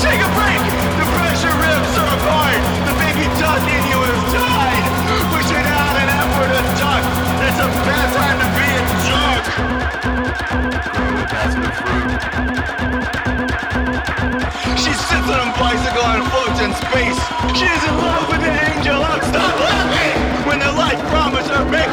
Take a break! The pressure ribs are apart! The baby duck in you has died! Pushing out and effort a duck! It's a bad time to be a duck. She sits on a bicycle and floats in space! She is in love with an angel! Stop laughing! When the life promise her big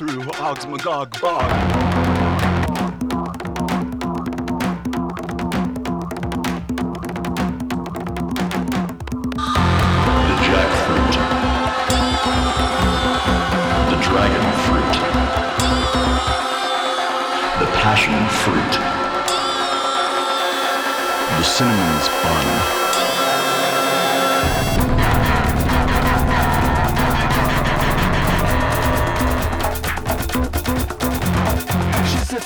through Og's Magog Bog. Dragon fruit. The passion fruit. The cinnamon's bun.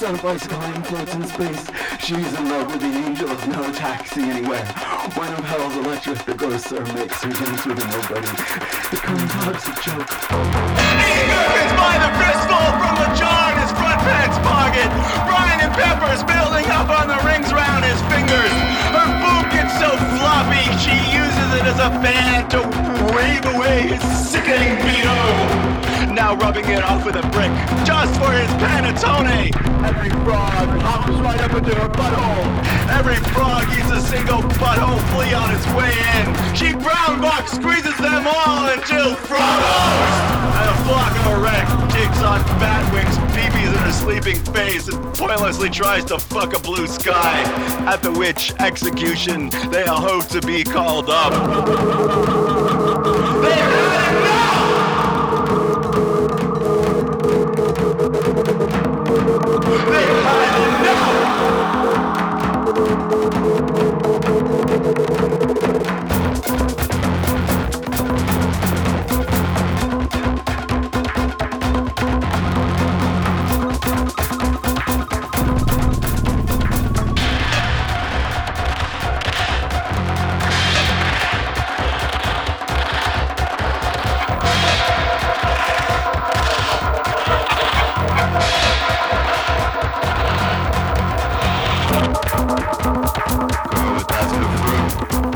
Bicycle and floats in space. She's in love with the angel of no taxi anywhere. When of hell's electric, the ghost sir makes her dance with a nobody. The comes out as a joke. He gherkins by the fistful from the jar in his front pants pocket. Brian and Pepper's building up on the rings round his fingers. Her boob gets so floppy, she uses it as a fan to wave away his sickening BO. Now rubbing it off with a brick, just for his panettone. Every frog hops right up into her butthole. Every frog eats a single butthole flea on its way in. She brown box squeezes them all until frogos! And a flock of erect jigs on Batwing's peepees in her sleeping face and pointlessly tries to fuck a blue sky. At the which execution they all hope to be called up. Grow with basket of fruit.